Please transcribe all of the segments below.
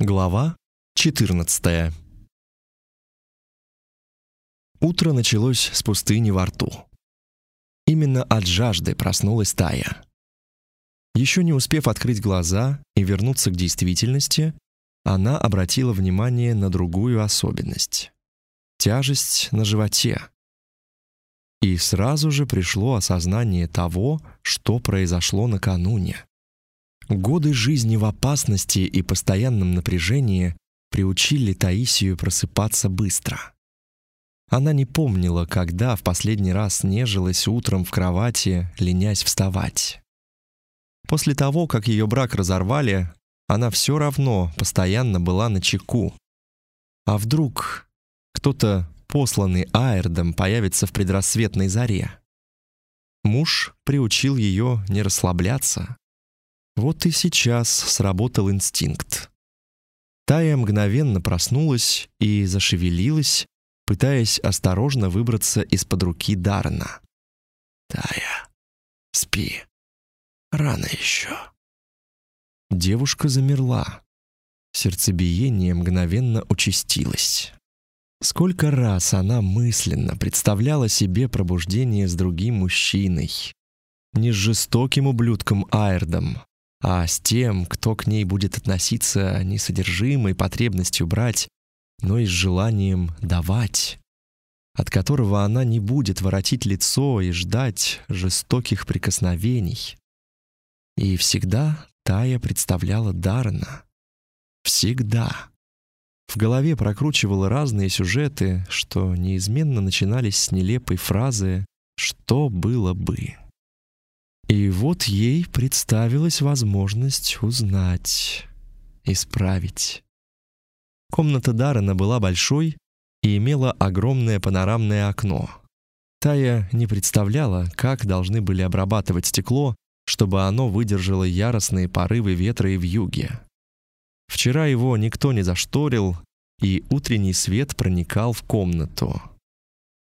Глава 14. Утро началось с пустыни во рту. Именно от жажды проснулась Тая. Еще не успев открыть глаза и вернуться к действительности, она обратила внимание на другую особенность — тяжесть на животе. И сразу же пришло осознание того, что произошло накануне. Годы жизни в опасности и постоянном напряжении приучили Таисию просыпаться быстро. Она не помнила, когда в последний раз нежилась утром в кровати, ленясь вставать. После того, как ее брак разорвали, она все равно постоянно была на чеку. А вдруг кто-то, посланный Аэрдом, появится в предрассветной заре? Муж приучил ее не расслабляться, вот и сейчас сработал инстинкт. Тая мгновенно проснулась и зашевелилась, пытаясь осторожно выбраться из-под руки Дарна. «Тая, спи. Рано еще». Девушка замерла. Сердцебиение мгновенно участилось. Сколько раз она мысленно представляла себе пробуждение с другим мужчиной. Не с жестоким ублюдком Айрдом, а с тем, кто к ней будет относиться не содержимой потребностью брать, но и с желанием давать, от которого она не будет воротить лицо и ждать жестоких прикосновений. И всегда Тая представляла Дарна. Всегда. В голове прокручивала разные сюжеты, что неизменно начинались с нелепой фразы «что было бы». И вот ей представилась возможность узнать, исправить. Комната Даррена была большой и имела огромное панорамное окно. Тая не представляла, как должны были обрабатывать стекло, чтобы оно выдержало яростные порывы ветра и вьюги. Вчера его никто не зашторил, и утренний свет проникал в комнату.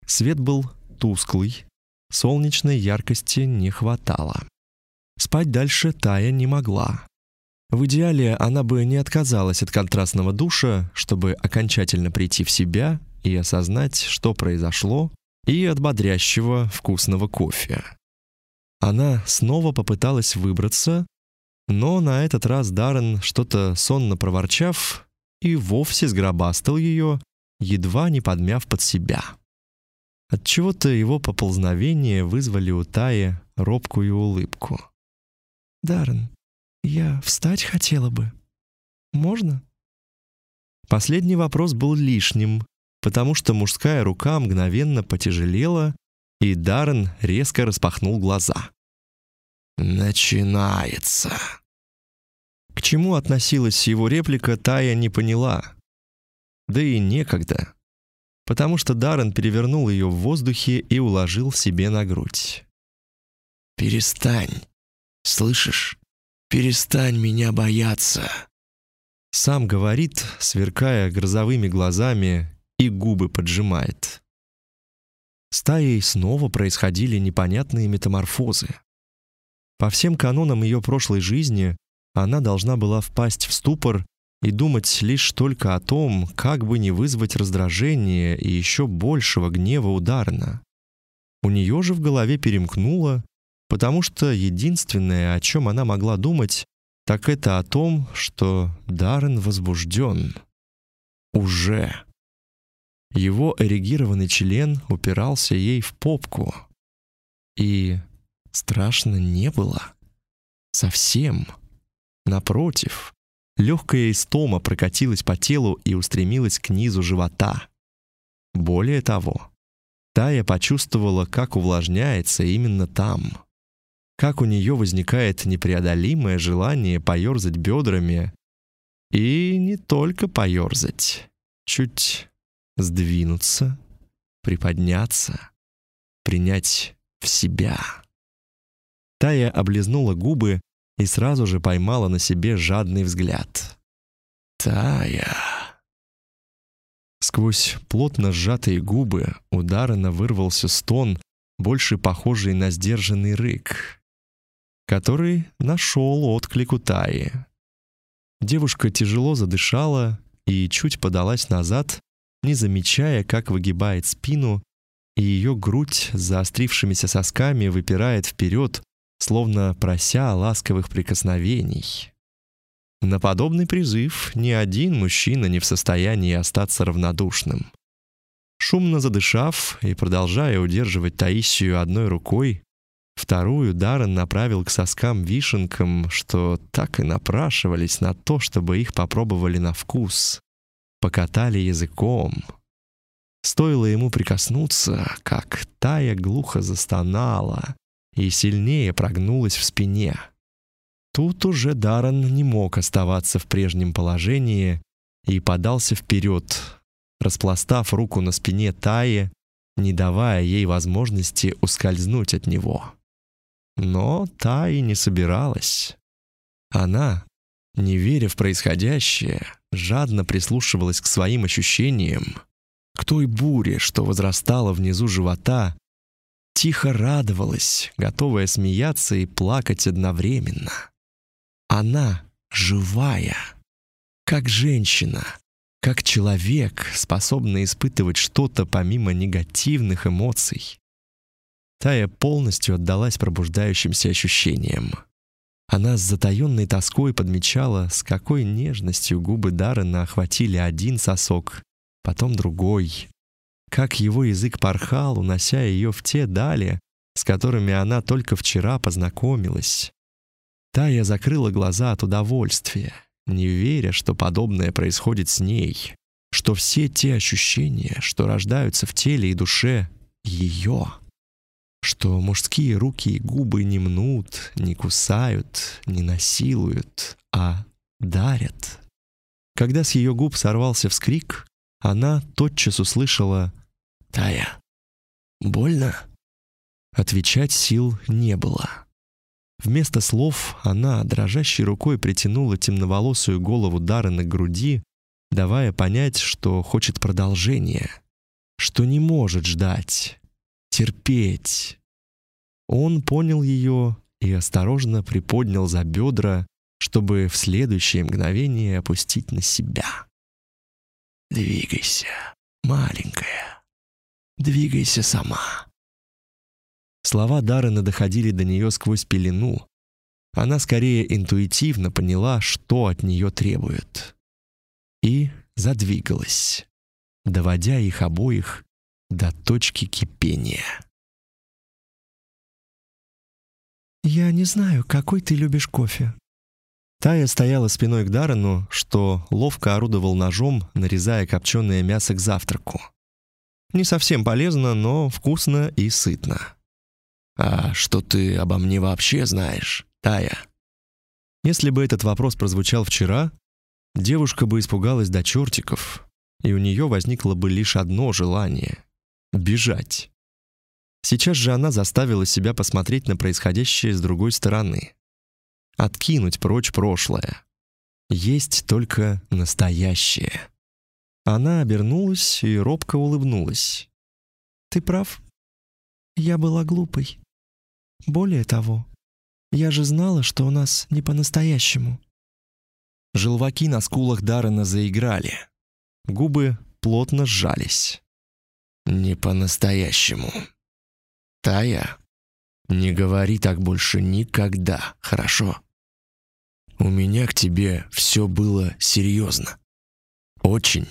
Свет был тусклый, Солнечной яркости не хватало. Спать дальше Тая не могла. В идеале она бы не отказалась от контрастного душа, чтобы окончательно прийти в себя и осознать, что произошло, и от бодрящего вкусного кофе. Она снова попыталась выбраться, но на этот раз Даррен, что-то сонно проворчав, и вовсе сгробастал ее, едва не подмяв под себя. От чего-то его поползновения вызвали у Таи робкую улыбку. Даррен, я встать хотела бы. Можно? Последний вопрос был лишним, потому что мужская рука мгновенно потяжелела, и Даррен резко распахнул глаза. Начинается. К чему относилась его реплика, Тая не поняла. Да и некогда потому что Даррен перевернул ее в воздухе и уложил себе на грудь. «Перестань, слышишь? Перестань меня бояться!» Сам говорит, сверкая грозовыми глазами, и губы поджимает. С Таей снова происходили непонятные метаморфозы. По всем канонам ее прошлой жизни она должна была впасть в ступор и думать лишь только о том, как бы не вызвать раздражение и еще большего гнева у Дарна. У нее же в голове перемкнуло, потому что единственное, о чем она могла думать, так это о том, что Даррен возбужден. Уже. Его эрегированный член упирался ей в попку. И страшно не было. Совсем. Напротив. Легкая истома прокатилась по телу и устремилась к низу живота. Более того, Тая почувствовала, как увлажняется именно там. Как у нее возникает непреодолимое желание поерзать бедрами. И не только поерзать. Чуть сдвинуться, приподняться, принять в себя. Тая облизнула губы и сразу же поймала на себе жадный взгляд. «Тая!» Сквозь плотно сжатые губы у Даррена вырвался стон, больше похожий на сдержанный рык, который нашел отклик у Таи. Девушка тяжело задышала и чуть подалась назад, не замечая, как выгибает спину, и ее грудь с заострившимися сосками выпирает вперед, словно прося ласковых прикосновений. На подобный призыв ни один мужчина не в состоянии остаться равнодушным. Шумно задышав и продолжая удерживать Таисию одной рукой, вторую Даррен направил к соскам-вишенкам, что так и напрашивались на то, чтобы их попробовали на вкус. Покатали языком. Стоило ему прикоснуться, как Тая глухо застонала и сильнее прогнулась в спине. Тут уже Даррен не мог оставаться в прежнем положении и подался вперед, распластав руку на спине Таи, не давая ей возможности ускользнуть от него. Но Таи не собиралась. Она, не веря в происходящее, жадно прислушивалась к своим ощущениям, к той буре, что возрастала внизу живота, тихо радовалась, готовая смеяться и плакать одновременно. Она живая, как женщина, как человек, способный испытывать что-то помимо негативных эмоций. Тая полностью отдалась пробуждающимся ощущениям. Она с затаённой тоской подмечала, с какой нежностью губы Даррена охватили один сосок, потом другой. Как его язык порхал, унося ее в те дали, с которыми она только вчера познакомилась. Тая закрыла глаза от удовольствия, не веря, что подобное происходит с ней, что все те ощущения, что рождаются в теле и душе, ее, что мужские руки и губы не мнут, не кусают, не насилуют, а дарят. Когда с ее губ сорвался вскрик, она тотчас услышала «Тая, больно?» Отвечать сил не было. Вместо слов она дрожащей рукой притянула темноволосую голову Даррена к груди, давая понять, что хочет продолжения, что не может ждать, терпеть. Он понял ее и осторожно приподнял за бедра, чтобы в следующее мгновение опустить на себя. «Двигайся, маленькая, двигайся сама», Слова Даррена доходили до нее сквозь пелену. Она скорее интуитивно поняла, что от нее требуют. И задвигалась, доводя их обоих до точки кипения. «Я не знаю, какой ты любишь кофе». Тая стояла спиной к Даррену, что ловко орудовал ножом, нарезая копченое мясо к завтраку. Не совсем полезно, но вкусно и сытно. «А что ты обо мне вообще знаешь, Тая?» Если бы этот вопрос прозвучал вчера, девушка бы испугалась до чертиков, и у нее возникло бы лишь одно желание — бежать. Сейчас же она заставила себя посмотреть на происходящее с другой стороны. Откинуть прочь прошлое. Есть только настоящее. Она обернулась и робко улыбнулась. «Ты прав. Я была глупой. Более того, я же знала, что у нас не по-настоящему. Желваки на скулах Даррена заиграли. Губы плотно сжались. Не по-настоящему. Тая, не говори так больше никогда, хорошо? У меня к тебе все было серьезно. Очень.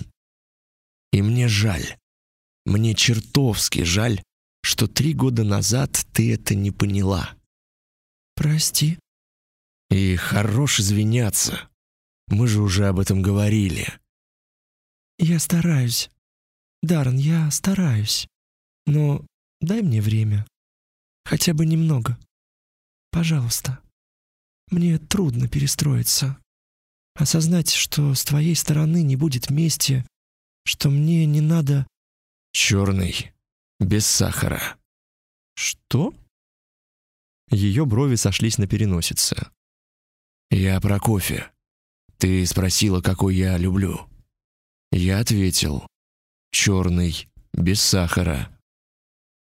И мне жаль. Мне чертовски жаль, что три года назад ты это не поняла. Прости. И хорош извиняться. Мы же уже об этом говорили. Я стараюсь. Даррен, я стараюсь. Но дай мне время. Хотя бы немного. Пожалуйста. Мне трудно перестроиться. Осознать, что с твоей стороны не будет мести, что мне не надо... Черный, без сахара». «Что?» Ее брови сошлись на переносице. «Я про кофе. Ты спросила, какой я люблю. Я ответил. Черный, без сахара».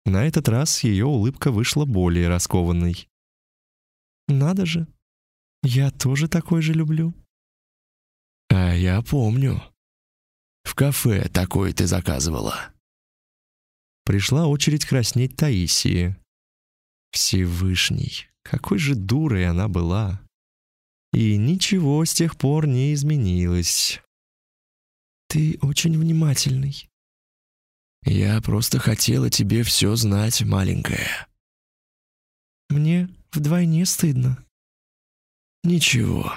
На этот раз ее улыбка вышла более раскованной. «Надо же. Я тоже такой же люблю». «А я помню. В кафе такое ты заказывала». Пришла очередь краснеть Таисии. Всевышний, какой же дурой она была. И ничего с тех пор не изменилось. «Ты очень внимательный». «Я просто хотела тебе все знать, маленькая». «Мне вдвойне стыдно». «Ничего,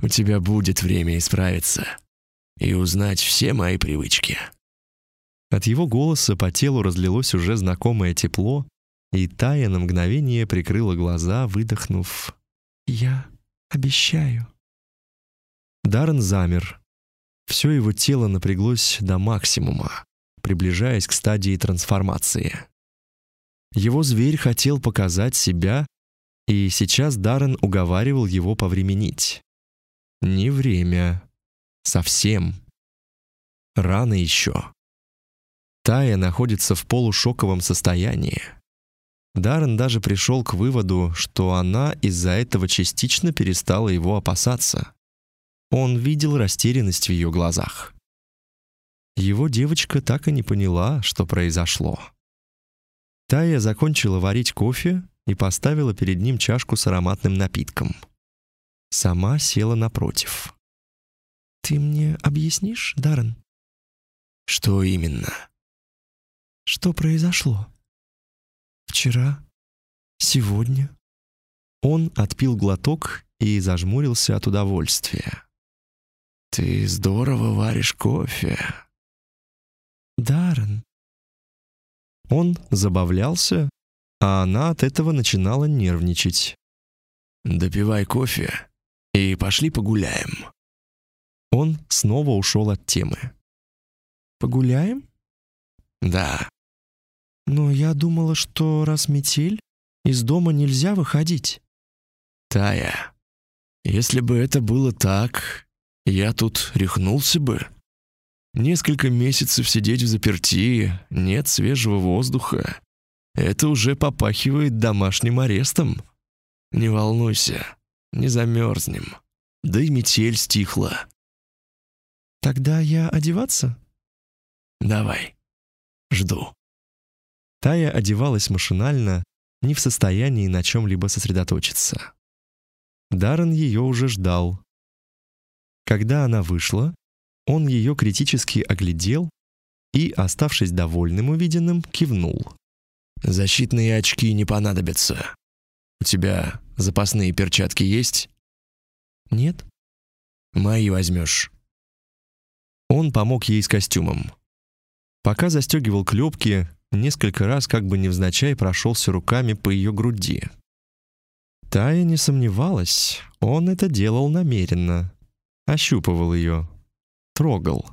у тебя будет время исправиться и узнать все мои привычки». От его голоса по телу разлилось уже знакомое тепло, и Тая на мгновение прикрыла глаза, выдохнув «Я обещаю». Даррен замер. Все его тело напряглось до максимума, приближаясь к стадии трансформации. Его зверь хотел показать себя, и сейчас Даррен уговаривал его повременить. Не время. Совсем. Рано еще. Тая находится в полушоковом состоянии. Даррен даже пришел к выводу, что она из-за этого частично перестала его опасаться. Он видел растерянность в ее глазах. Его девочка так и не поняла, что произошло. Тая закончила варить кофе и поставила перед ним чашку с ароматным напитком. Сама села напротив. «Ты мне объяснишь, Даррен?» «Что именно?» Что произошло? Вчера? Сегодня?» Он отпил глоток и зажмурился от удовольствия. «Ты здорово варишь кофе». «Даррен». Он забавлялся, а она от этого начинала нервничать. «Допивай кофе и пошли погуляем». Он снова ушел от темы. «Погуляем?» «Да». «Но я думала, что раз метель, из дома нельзя выходить». «Тая, если бы это было так, я тут рехнулся бы. Несколько месяцев сидеть в заперти, нет свежего воздуха. Это уже попахивает домашним арестом. Не волнуйся, не замерзнем. Да и метель стихла». «Тогда я одеваться?» «Давай, жду». Тая одевалась машинально, не в состоянии на чем-либо сосредоточиться. Даррен ее уже ждал. Когда она вышла, он ее критически оглядел и, оставшись довольным увиденным, кивнул. «Защитные очки не понадобятся. У тебя запасные перчатки есть?» «Нет». «Мои возьмешь». Он помог ей с костюмом. Пока застегивал клепки, несколько раз как бы невзначай прошелся руками по ее груди. Тая не сомневалась, он это делал намеренно. Ощупывал ее, трогал.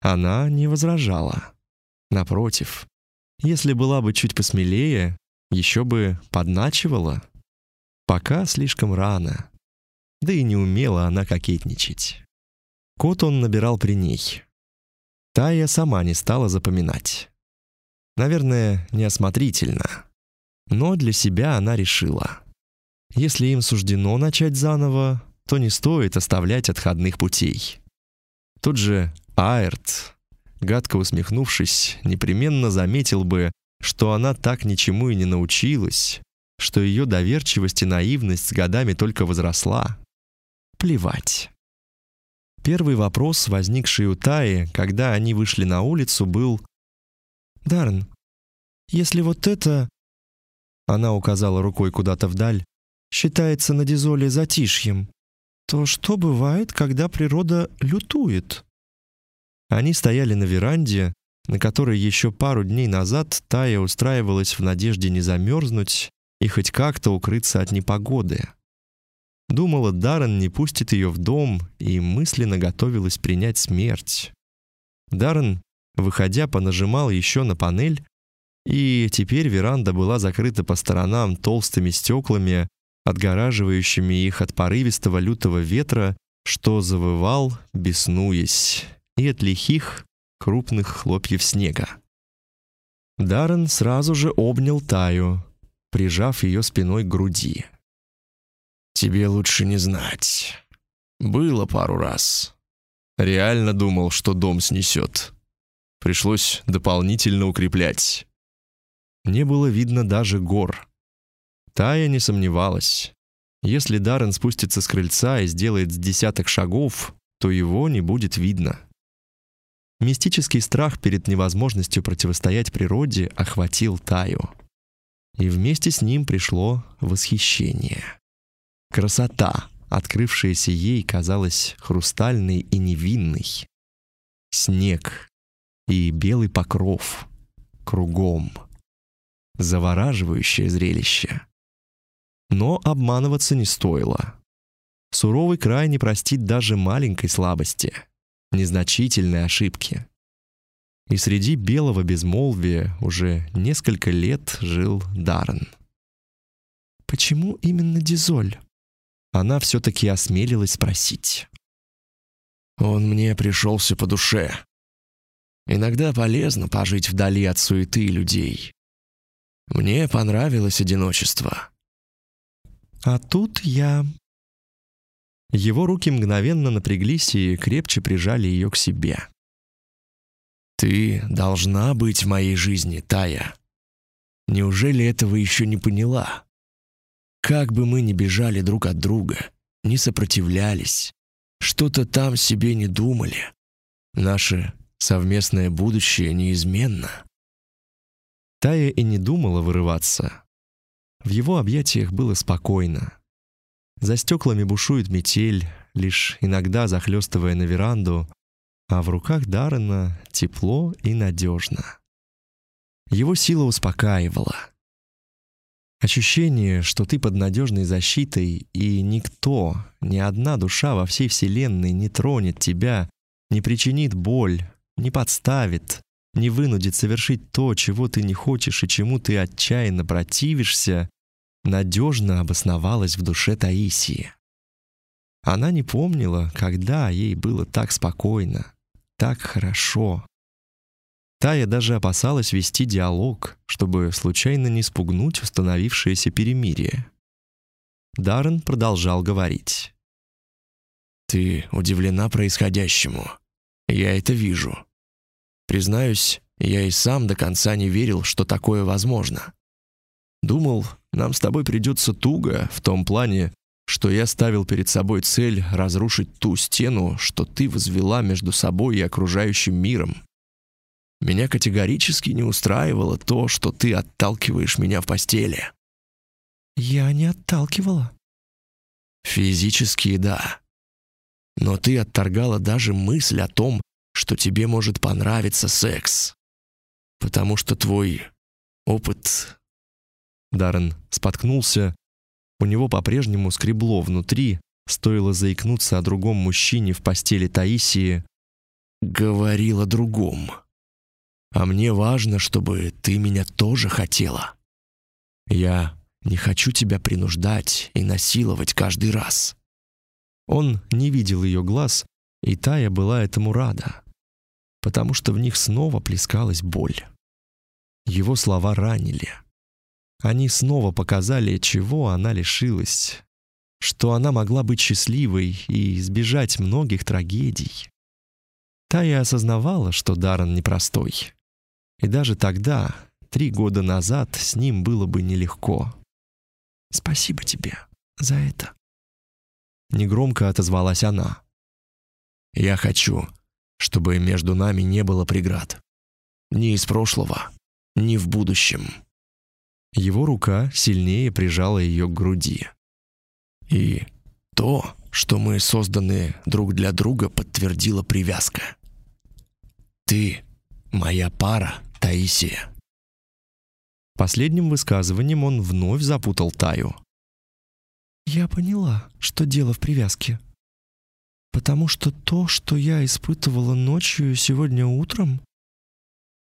Она не возражала. Напротив, если была бы чуть посмелее, еще бы подначивала. Пока слишком рано. Да и не умела она кокетничать. Кот он набирал при ней. Тая сама не стала запоминать. Наверное, неосмотрительно. Но для себя она решила. Если им суждено начать заново, то не стоит оставлять отходных путей. Тут же Аэрт, гадко усмехнувшись, непременно заметил бы, что она так ничему и не научилась, что ее доверчивость и наивность с годами только возросла. Плевать. Первый вопрос, возникший у Таи, когда они вышли на улицу, был Дарн, если вот это...» Она указала рукой куда-то вдаль. «Считается на Дизоле затишьем. То что бывает, когда природа лютует?» Они стояли на веранде, на которой еще пару дней назад Тая устраивалась в надежде не замерзнуть и хоть как-то укрыться от непогоды. Думала, Даррен не пустит ее в дом и мысленно готовилась принять смерть. Даррен выходя, понажимал еще на панель, и теперь веранда была закрыта по сторонам толстыми стеклами, отгораживающими их от порывистого лютого ветра, что завывал, беснуясь, и от лихих крупных хлопьев снега. Даррен сразу же обнял Таю, прижав ее спиной к груди. «Тебе лучше не знать. Было пару раз. Реально думал, что дом снесет. Пришлось дополнительно укреплять. Не было видно даже гор. Тая не сомневалась. Если Даррен спустится с крыльца и сделает с десяток шагов, то его не будет видно. Мистический страх перед невозможностью противостоять природе охватил Таю. И вместе с ним пришло восхищение. Красота, открывшаяся ей, казалась хрустальной и невинной. Снег и белый покров кругом. Завораживающее зрелище. Но обманываться не стоило. Суровый край не простит даже маленькой слабости, незначительной ошибки. И среди белого безмолвия уже несколько лет жил Даррен. «Почему именно Дизоль?» Она все-таки осмелилась спросить. «Он мне пришелся по душе. Иногда полезно пожить вдали от суеты людей. Мне понравилось одиночество. А тут я... Его руки мгновенно напряглись и крепче прижали ее к себе. «Ты должна быть в моей жизни, Тая. Неужели этого еще не поняла? Как бы мы ни бежали друг от друга, не сопротивлялись, что-то там себе не думали, наше совместное будущее неизменно». Тая и не думала вырываться. В его объятиях было спокойно. За стеклами бушует метель, лишь иногда захлестывая на веранду, а в руках Даррена тепло и надежно. Его сила успокаивала. Ощущение, что ты под надежной защитой, и никто, ни одна душа во всей Вселенной не тронет тебя, не причинит боль, не подставит, не вынудит совершить то, чего ты не хочешь и чему ты отчаянно противишься, надежно обосновалась в душе Таисии. Она не помнила, когда ей было так спокойно, так хорошо. Тая даже опасалась вести диалог, чтобы случайно не спугнуть установившееся перемирие. Даррен продолжал говорить. «Ты удивлена происходящему. Я это вижу. Признаюсь, я и сам до конца не верил, что такое возможно. Думал, нам с тобой придется туго в том плане, что я ставил перед собой цель разрушить ту стену, что ты возвела между собой и окружающим миром. Меня категорически не устраивало то, что ты отталкиваешь меня в постели. Я не отталкивала. Физически да. Но ты отторгала даже мысль о том, что тебе может понравиться секс. Потому что твой опыт... Даррен споткнулся. У него по-прежнему скребло внутри, стоило заикнуться о другом мужчине в постели Таисии. «Говорил о другом. А мне важно, чтобы ты меня тоже хотела. Я не хочу тебя принуждать и насиловать каждый раз». Он не видел ее глаз, и Тая была этому рада, потому что в них снова плескалась боль. Его слова ранили. Они снова показали, чего она лишилась, что она могла быть счастливой и избежать многих трагедий. Тая осознавала, что Даррен непростой. И даже тогда, три года назад, с ним было бы нелегко. «Спасибо тебе за это», — негромко отозвалась она. Я хочу, чтобы между нами не было преград. Ни из прошлого, ни в будущем. Его рука сильнее прижала ее к груди. И то, что мы созданы друг для друга, подтвердила привязка. Ты моя пара, Таисия. Последним высказыванием он вновь запутал Таю. «Я поняла, что дело в привязке», потому что то, что я испытывала ночью и сегодня утром,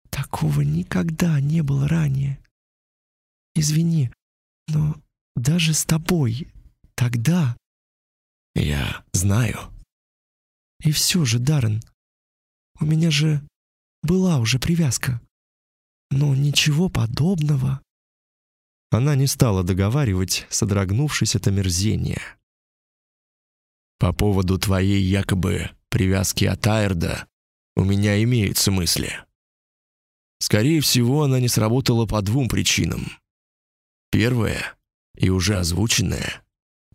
такого никогда не было ранее. Извини, но даже с тобой тогда... Я знаю. И все же, Даррен, у меня же была уже привязка. Но ничего подобного. Она не стала договаривать, содрогнувшись от омерзения. По поводу твоей якобы привязки от Айрда у меня имеются мысли. Скорее всего, она не сработала по двум причинам. Первая, и уже озвученная,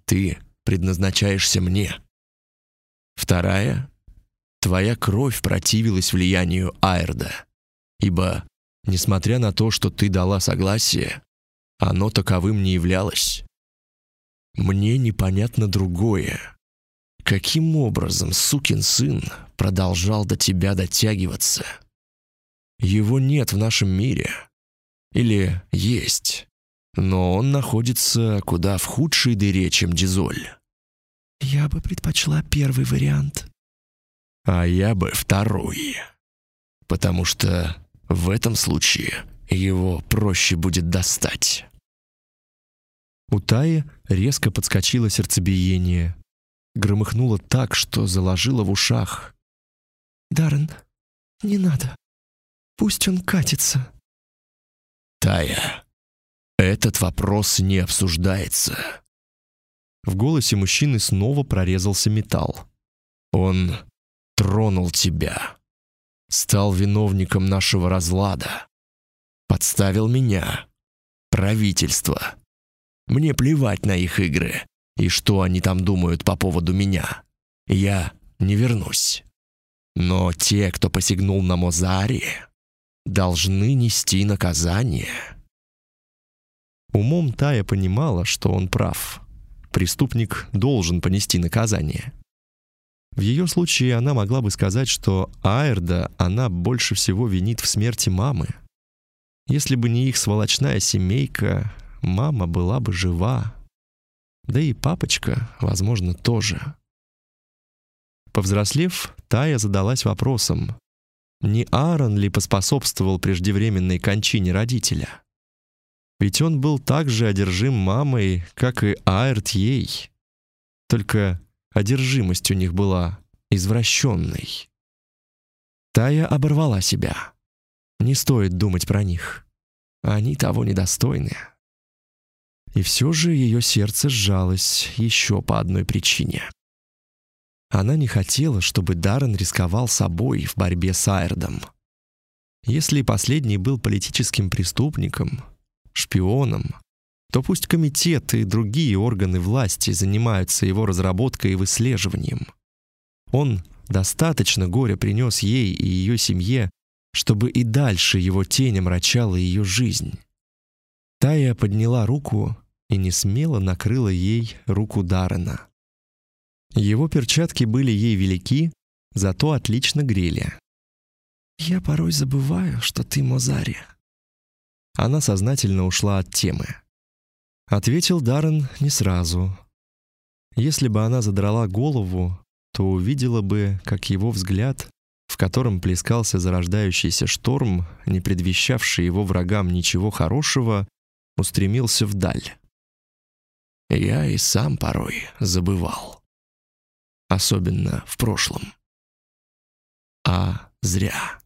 ты предназначаешься мне. Вторая, твоя кровь противилась влиянию Айрда, ибо, несмотря на то, что ты дала согласие, оно таковым не являлось. Мне непонятно другое. Каким образом сукин сын продолжал до тебя дотягиваться? Его нет в нашем мире. Или есть, но он находится куда в худшей дыре, чем Дизоль. Я бы предпочла первый вариант. А я бы второй. Потому что в этом случае его проще будет достать. У Таи резко подскочило сердцебиение. Громыхнуло так, что заложило в ушах. «Даррен, не надо. Пусть он катится». «Тая, этот вопрос не обсуждается». В голосе мужчины снова прорезался металл. «Он тронул тебя, стал виновником нашего разлада, подставил меня, правительство, мне плевать на их игры и что они там думают по поводу меня. Я не вернусь. Но те, кто посягнул на Мозари, должны нести наказание. Умом Тая понимала, что он прав. Преступник должен понести наказание. В ее случае она могла бы сказать, что Айрда она больше всего винит в смерти мамы. Если бы не их сволочная семейка, мама была бы жива. Да и папочка, возможно, тоже. Повзрослев, Тая задалась вопросом, не Аарон ли поспособствовал преждевременной кончине родителя? Ведь он был так же одержим мамой, как и Аэрт ей. Только одержимость у них была извращенной. Тая оборвала себя. Не стоит думать про них. Они того недостойны. И все же ее сердце сжалось еще по одной причине. Она не хотела, чтобы Даррен рисковал собой в борьбе с Айрдом. Если последний был политическим преступником, шпионом, то пусть комитет и другие органы власти занимаются его разработкой и выслеживанием. Он достаточно горя принес ей и ее семье, чтобы и дальше его тень омрачала ее жизнь. Тая подняла руку и не смело накрыла ей руку Даррена. Его перчатки были ей велики, зато отлично грели. «Я порой забываю, что ты Мозари». Она сознательно ушла от темы. Ответил Даррен не сразу. Если бы она задрала голову, то увидела бы, как его взгляд, в котором плескался зарождающийся шторм, не предвещавший его врагам ничего хорошего, устремился вдаль. Я и сам порой забывал. Особенно в прошлом. А зря.